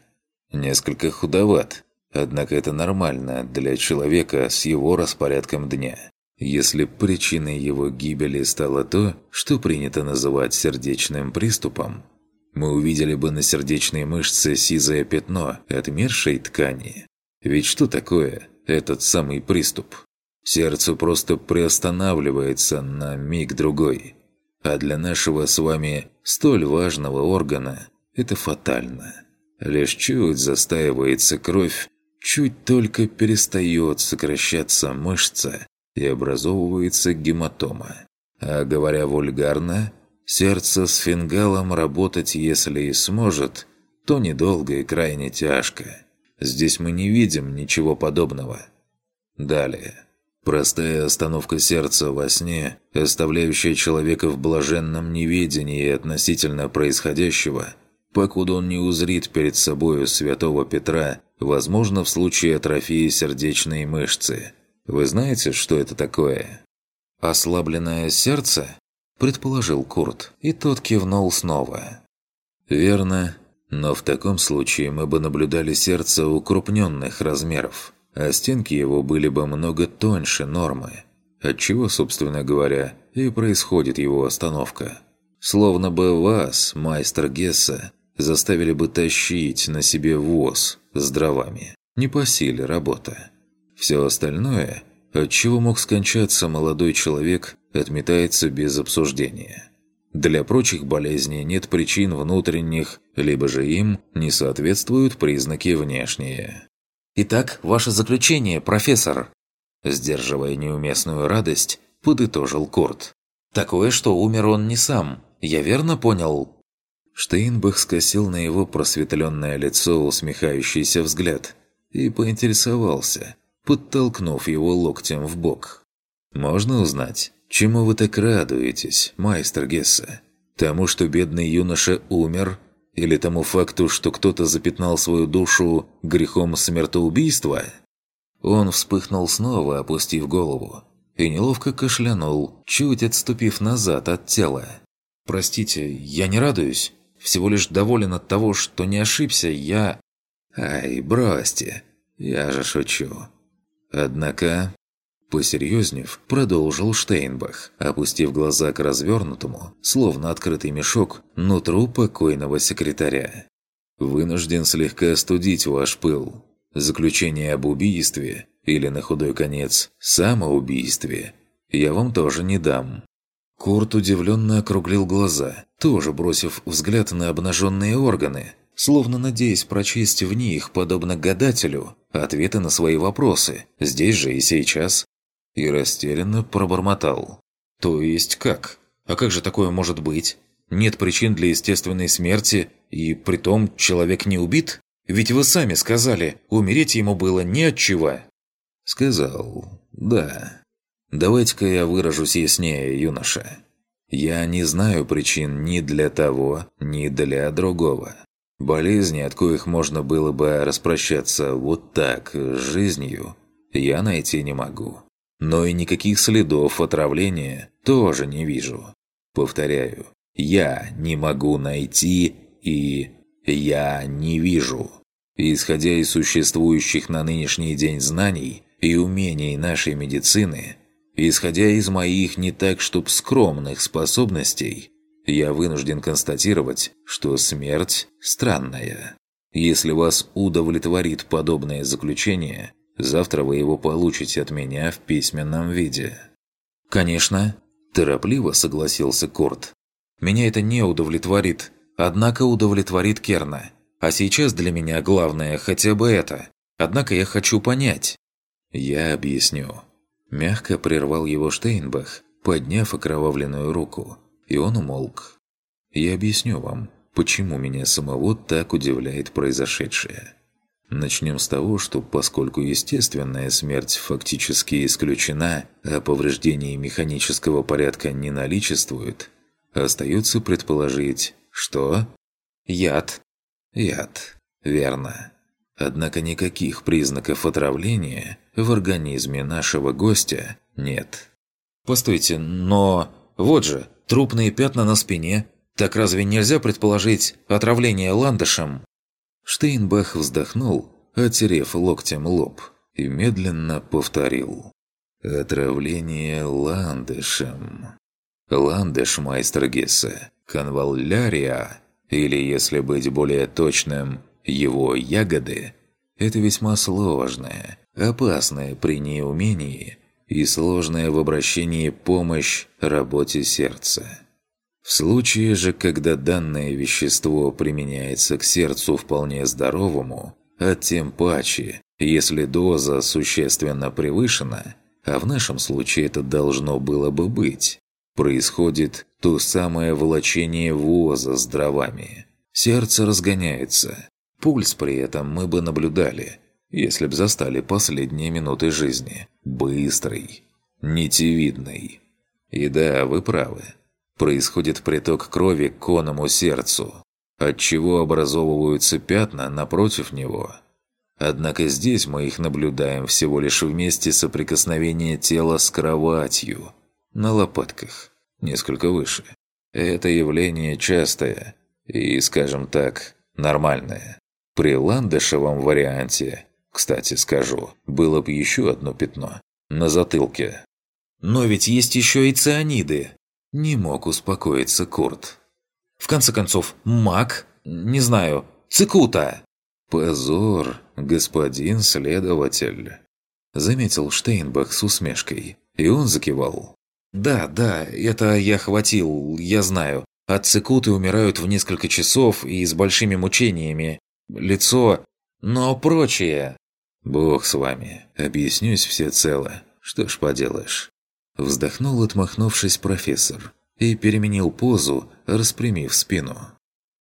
Несколько худоват, однако это нормально для человека с его распорядком дня. Если причиной его гибели стало то, что принято называть сердечным приступом, мы увидели бы на сердечной мышце сизое пятно отмершей ткани. Ведь что такое этот самый приступ? Сердце просто приостанавливается на миг-другой. А для нашего с вами столь важного органа это фатально. Лишь чуть застаивается кровь, чуть только перестает сокращаться мышца и образовывается гематома. А говоря вульгарно, сердце с фингалом работать если и сможет, то недолго и крайне тяжко. Здесь мы не видим ничего подобного. Далее. Простая остановка сердца во сне, оставляющая человека в блаженном неведении относительно происходящего, покуда он не узрит перед собою святого Петра, возможно, в случае атрофии сердечной мышцы. Вы знаете, что это такое? «Ослабленное сердце?» – предположил Курт, и тот кивнул снова. «Верно, но в таком случае мы бы наблюдали сердце укрупненных размеров» а стенки его были бы много тоньше нормы. Отчего, собственно говоря, и происходит его остановка. Словно бы вас, майстер Гесса, заставили бы тащить на себе воз с дровами. Не по силе работа. Все остальное, от чего мог скончаться молодой человек, отметается без обсуждения. Для прочих болезней нет причин внутренних, либо же им не соответствуют признаки внешние. «Итак, ваше заключение, профессор!» Сдерживая неуместную радость, подытожил Курт. «Такое, что умер он не сам. Я верно понял?» Штейнбах скосил на его просветленное лицо усмехающийся взгляд и поинтересовался, подтолкнув его локтем в бок. «Можно узнать, чему вы так радуетесь, майстер Гесса? Тому, что бедный юноша умер или тому факту, что кто-то запятнал свою душу грехом смертоубийства? Он вспыхнул снова, опустив голову, и неловко кашлянул, чуть отступив назад от тела. «Простите, я не радуюсь. Всего лишь доволен от того, что не ошибся, я...» «Ай, бросьте, я же шучу. Однако Посерьезнев, продолжил Штейнбах, опустив глаза к развернутому, словно открытый мешок, нутру покойного секретаря. «Вынужден слегка остудить ваш пыл. Заключение об убийстве или на худой конец самоубийстве, я вам тоже не дам». Курт удивленно округлил глаза, тоже бросив взгляд на обнаженные органы, словно надеясь прочесть в них, подобно гадателю, ответы на свои вопросы, здесь же и сейчас. И растерянно пробормотал. «То есть как? А как же такое может быть? Нет причин для естественной смерти, и притом человек не убит? Ведь вы сами сказали, умереть ему было не от чего». «Сказал, да. Давайте-ка я выражусь яснее, юноша. Я не знаю причин ни для того, ни для другого. Болезни, от коих можно было бы распрощаться вот так, с жизнью, я найти не могу. Но и никаких следов отравления тоже не вижу. Повторяю, я не могу найти и я не вижу. Исходя из существующих на нынешний день знаний и умений нашей медицины, исходя из моих не так чтоб скромных способностей, я вынужден констатировать, что смерть странная. Если вас удовлетворит подобное заключение, завтра вы его получите от меня в письменном виде». «Конечно», – торопливо согласился Корт. «Меня это не удовлетворит, однако удовлетворит Керна. А сейчас для меня главное хотя бы это. Однако я хочу понять». «Я объясню». Мягко прервал его Штейнбах, подняв окровавленную руку – и он умолк. «Я объясню вам, почему меня самого так удивляет произошедшее. Начнем с того, что поскольку естественная смерть фактически исключена, а повреждений механического порядка не наличествует, остается предположить, что... Яд. Яд. Верно. Однако никаких признаков отравления в организме нашего гостя нет. «Постойте, но... Вот же, трупные пятна на спине. Так разве нельзя предположить отравление ландышем?» Штейнбах вздохнул, отерев локтем лоб, и медленно повторил. «Отравление ландышем. Ландыш майстер Гессе, конвалярия, или, если быть более точным, его ягоды – это весьма сложное, опасное при неумении – и сложная в обращении помощь работе сердца. В случае же, когда данное вещество применяется к сердцу вполне здоровому, а тем паче, если доза существенно превышена, а в нашем случае это должно было бы быть, происходит то самое волочение воза с дровами. Сердце разгоняется. Пульс при этом мы бы наблюдали – если б застали последние минуты жизни. Быстрый, нитевидный. И да, вы правы. Происходит приток крови к коному сердцу, отчего образовываются пятна напротив него. Однако здесь мы их наблюдаем всего лишь в месте соприкосновения тела с кроватью, на лопатках, несколько выше. Это явление частое и, скажем так, нормальное. При ландышевом варианте кстати, скажу, было бы еще одно пятно. На затылке. «Но ведь есть еще и цианиды!» Не мог успокоиться Курт. «В конце концов, маг? Не знаю, цикута!» «Позор, господин следователь!» Заметил Штейнбах с усмешкой, и он закивал. «Да, да, это я хватил, я знаю. От цикуты умирают в несколько часов и с большими мучениями. Лицо... Но прочее... «Бог с вами. Объяснюсь всецело. Что ж поделаешь». Вздохнул, отмахнувшись профессор, и переменил позу, распрямив спину.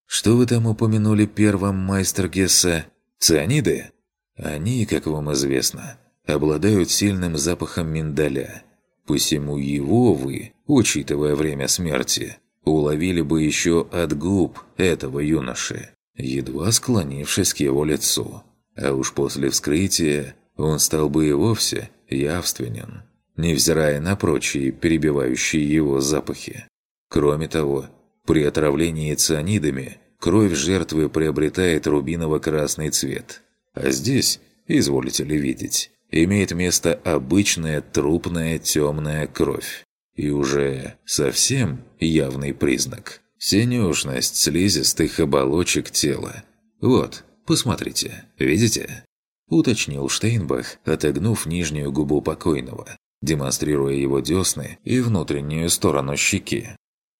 «Что вы там упомянули первым, майстер Гесса? Цианиды?» «Они, как вам известно, обладают сильным запахом миндаля. Посему его вы, учитывая время смерти, уловили бы еще от губ этого юноши, едва склонившись к его лицу. А уж после вскрытия он стал бы и вовсе явственен, невзирая на прочие перебивающие его запахи. Кроме того, при отравлении цианидами кровь жертвы приобретает рубиново-красный цвет. А здесь, изволите ли видеть, имеет место обычная трупная темная кровь. И уже совсем явный признак – синюшность слизистых оболочек тела. Вот – Посмотрите, видите? – уточнил Штейнбах, отогнув нижнюю губу покойного, демонстрируя его десны и внутреннюю сторону щеки.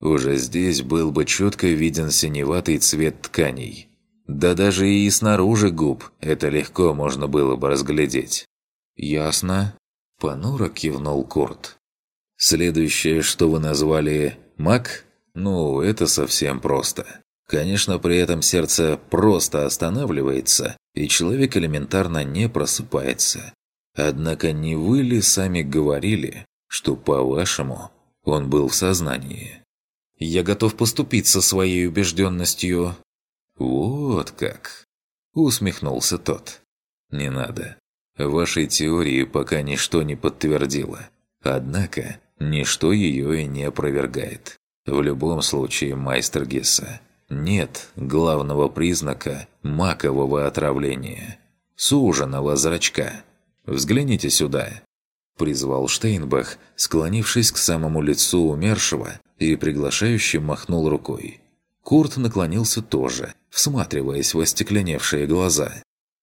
Уже здесь был бы четко виден синеватый цвет тканей. Да даже и снаружи губ это легко можно было бы разглядеть. «Ясно», – понуро кивнул Курт. «Следующее, что вы назвали «маг»? Ну, это совсем просто. Конечно, при этом сердце просто останавливается, и человек элементарно не просыпается. Однако не вы ли сами говорили, что, по-вашему, он был в сознании? Я готов поступиться своей убежденностью. Вот как. Усмехнулся тот. Не надо. Вашей теории пока ничто не подтвердило. Однако, ничто ее и не опровергает. В любом случае, майстер Гесса, нет главного признака макового отравления – суженного зрачка. Взгляните сюда!» Призвал Штейнбах, склонившись к самому лицу умершего и приглашающе махнул рукой. Курт наклонился тоже, всматриваясь в остекленевшие глаза.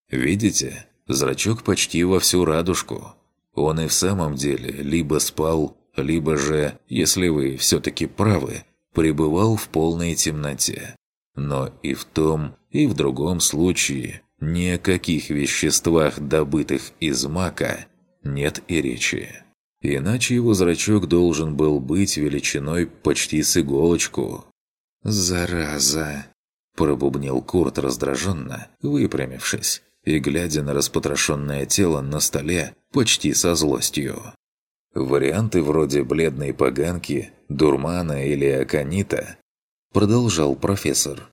«Видите? Зрачок почти во всю радужку. Он и в самом деле либо спал, либо же, если вы все-таки правы, пребывал в полной темноте. Но и в том, и в другом случае ни о каких веществах, добытых из мака, нет и речи. Иначе его зрачок должен был быть величиной почти с иголочку. «Зараза!» – пробубнил Курт раздраженно, выпрямившись и глядя на распотрошенное тело на столе почти со злостью. Варианты вроде бледной поганки, дурмана или аконита продолжал профессор.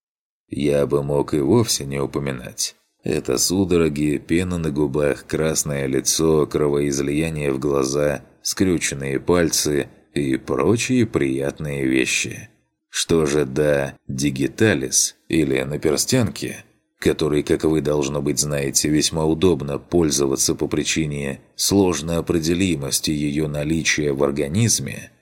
Я бы мог и вовсе не упоминать. Это судороги, пена на губах, красное лицо, кровоизлияние в глаза, скрюченные пальцы и прочие приятные вещи. Что же до «дигиталис» или «наперстянки», которой, как вы, должно быть, знаете, весьма удобно пользоваться по причине сложной определимости ее наличия в организме,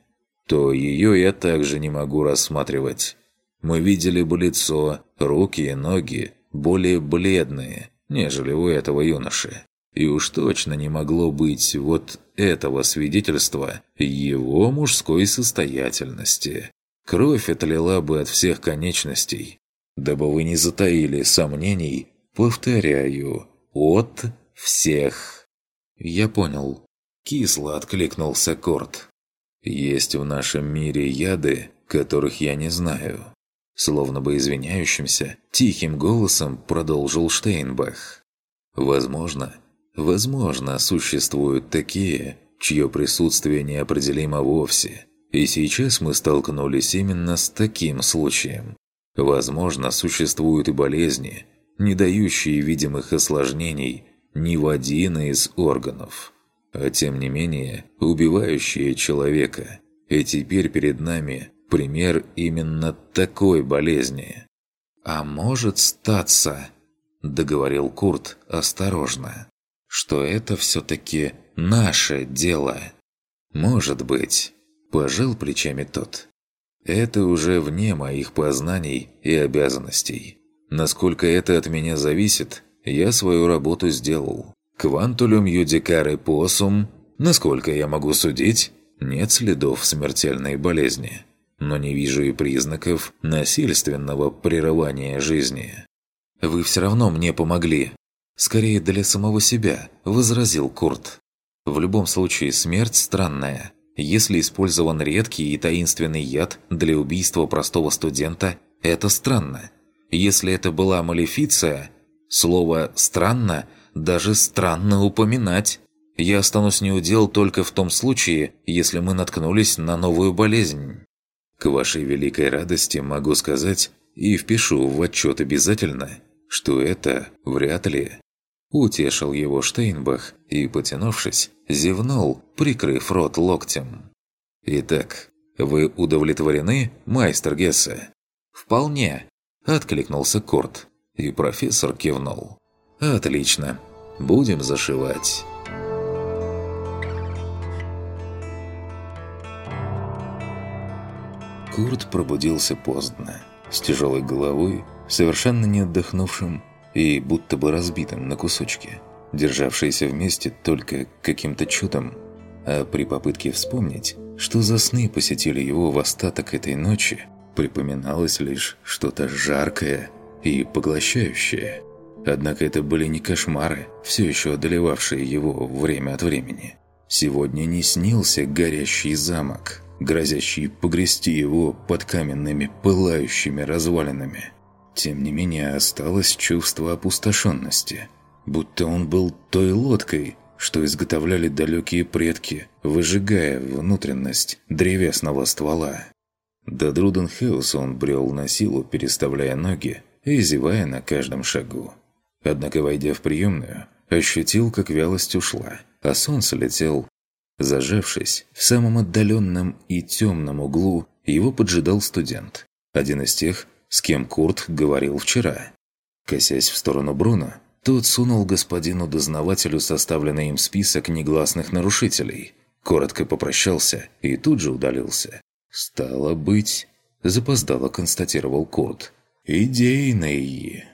то ее я также не могу рассматривать. Мы видели бы лицо, руки и ноги более бледные, нежели у этого юноши. И уж точно не могло быть вот этого свидетельства его мужской состоятельности. Кровь отлила бы от всех конечностей, Дабы вы не затаили сомнений, повторяю, от всех. Я понял. Кисло откликнулся Корт. Есть в нашем мире яды, которых я не знаю. Словно бы извиняющимся, тихим голосом продолжил Штейнбах. Возможно, возможно, существуют такие, чье присутствие неопределимо вовсе. И сейчас мы столкнулись именно с таким случаем. Возможно, существуют и болезни, не дающие видимых осложнений ни в один из органов, а тем не менее убивающие человека. И теперь перед нами пример именно такой болезни. «А может статься», – договорил Курт осторожно, – «что это все-таки наше дело». «Может быть», – пожал плечами тот. Это уже вне моих познаний и обязанностей. Насколько это от меня зависит, я свою работу сделал. Квантулюм юдикаре посум, насколько я могу судить, нет следов смертельной болезни. Но не вижу и признаков насильственного прерывания жизни. «Вы все равно мне помогли. Скорее для самого себя», – возразил Курт. «В любом случае смерть странная. Если использован редкий и таинственный яд для убийства простого студента, это странно. Если это была малефиция, слово «странно» даже странно упоминать. Я останусь неудел только в том случае, если мы наткнулись на новую болезнь. К вашей великой радости могу сказать и впишу в отчет обязательно, что это вряд ли. Утешил его Штейнбах и, потянувшись, зевнул, прикрыв рот локтем. «Итак, вы удовлетворены, майстер Гессе?» «Вполне», – откликнулся Корт, и профессор кивнул. «Отлично. Будем зашивать». Курт пробудился поздно, с тяжелой головой, совершенно не отдохнувшим и будто бы разбитым на кусочки. державшиеся вместе только каким-то чудом. А при попытке вспомнить, что за сны посетили его в остаток этой ночи, припоминалось лишь что-то жаркое и поглощающее. Однако это были не кошмары, все еще одолевавшие его время от времени. Сегодня не снился горящий замок, грозящий погрести его под каменными пылающими развалинами. Тем не менее осталось чувство опустошенности, будто он был той лодкой, что изготовляли далекие предки, выжигая внутренность древесного ствола. До Друденхауса он брел на силу, переставляя ноги и зевая на каждом шагу. Однако, войдя в приемную, ощутил, как вялость ушла, а солнце летел. Зажавшись, в самом отдаленном и темном углу его поджидал студент. Один из тех, с кем Курт говорил вчера. Косясь в сторону Бруно, тот сунул господину дознавателю составленный им список негласных нарушителей, коротко попрощался и тут же удалился. «Стало быть...» – запоздало констатировал Курт. «Идейные».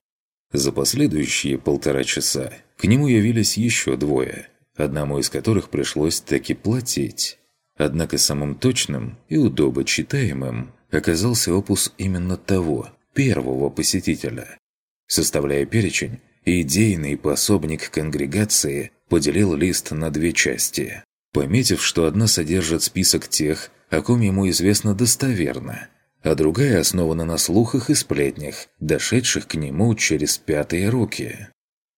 За последующие полтора часа к нему явились еще двое, одному из которых пришлось таки платить. Однако самым точным и удобочитаемым оказался опус именно того, первого посетителя. Составляя перечень, идейный пособник конгрегации поделил лист на две части, пометив, что одна содержит список тех, о ком ему известно достоверно, а другая основана на слухах и сплетнях, дошедших к нему через пятые руки.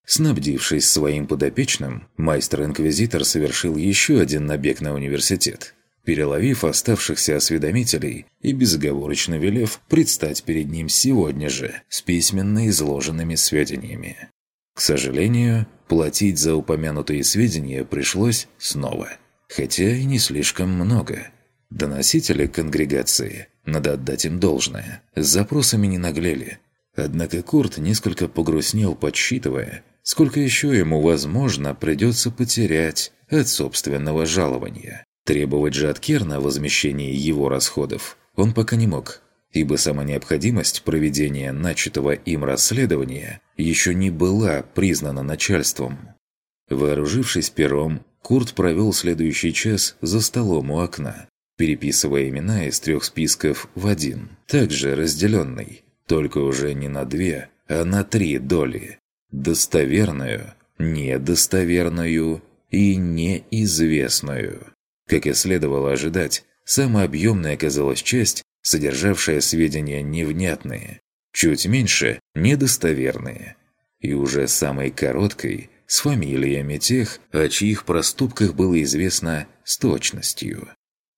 Снабдившись своим подопечным, майстер-инквизитор совершил еще один набег на университет, переловив оставшихся осведомителей и безоговорочно велев предстать перед ним сегодня же с письменно изложенными сведениями. К сожалению, платить за упомянутые сведения пришлось снова, хотя и не слишком много. Доносители конгрегации, надо отдать им должное, с запросами не наглели. Однако Курт несколько погрустнел, подсчитывая, сколько еще ему, возможно, придется потерять от собственного жалования. Требовать же от Керна возмещения его расходов он пока не мог, ибо сама необходимость проведения начатого им расследования еще не была признана начальством. Вооружившись пером, Курт провел следующий час за столом у окна, переписывая имена из трех списков в один, также разделенный, только уже не на две, а на три доли. Достоверную, недостоверную и неизвестную. Как и следовало ожидать, самая объемная оказалась часть, содержавшая сведения невнятные, чуть меньше – недостоверные, и уже самой короткой – с фамилиями тех, о чьих проступках было известно с точностью.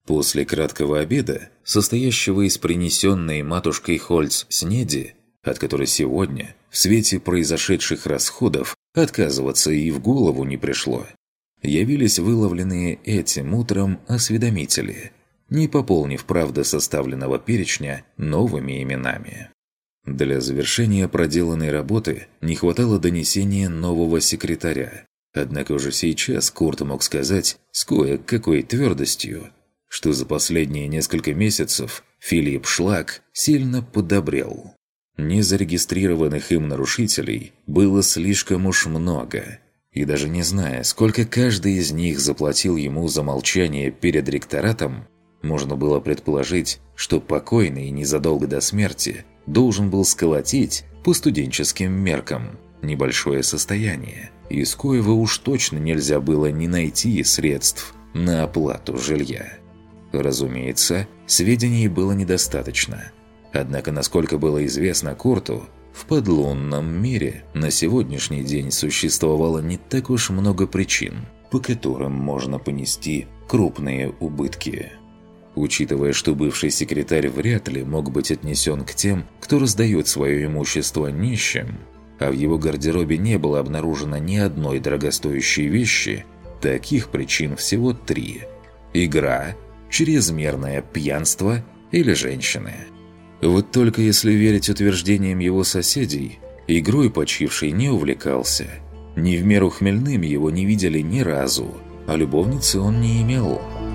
После краткого обеда, состоящего из принесенной матушкой Хольц снеди, от которой сегодня, в свете произошедших расходов, отказываться и в голову не пришло, явились выловленные этим утром осведомители, не пополнив, правда, составленного перечня новыми именами. Для завершения проделанной работы не хватало донесения нового секретаря. Однако уже сейчас Курт мог сказать с кое-какой твердостью, что за последние несколько месяцев Филипп Шлак сильно подобрел. Незарегистрированных им нарушителей было слишком уж много – и даже не зная, сколько каждый из них заплатил ему за молчание перед ректоратом, можно было предположить, что покойный незадолго до смерти должен был сколотить по студенческим меркам небольшое состояние, из коего уж точно нельзя было не найти средств на оплату жилья. Разумеется, сведений было недостаточно. Однако, насколько было известно Курту, в подлунном мире на сегодняшний день существовало не так уж много причин, по которым можно понести крупные убытки. Учитывая, что бывший секретарь вряд ли мог быть отнесен к тем, кто раздает свое имущество нищим, а в его гардеробе не было обнаружено ни одной дорогостоящей вещи, таких причин всего три – игра, чрезмерное пьянство или женщины – вот только если верить утверждениям его соседей, игрой почивший не увлекался. Ни в меру хмельным его не видели ни разу, а любовницы он не имел –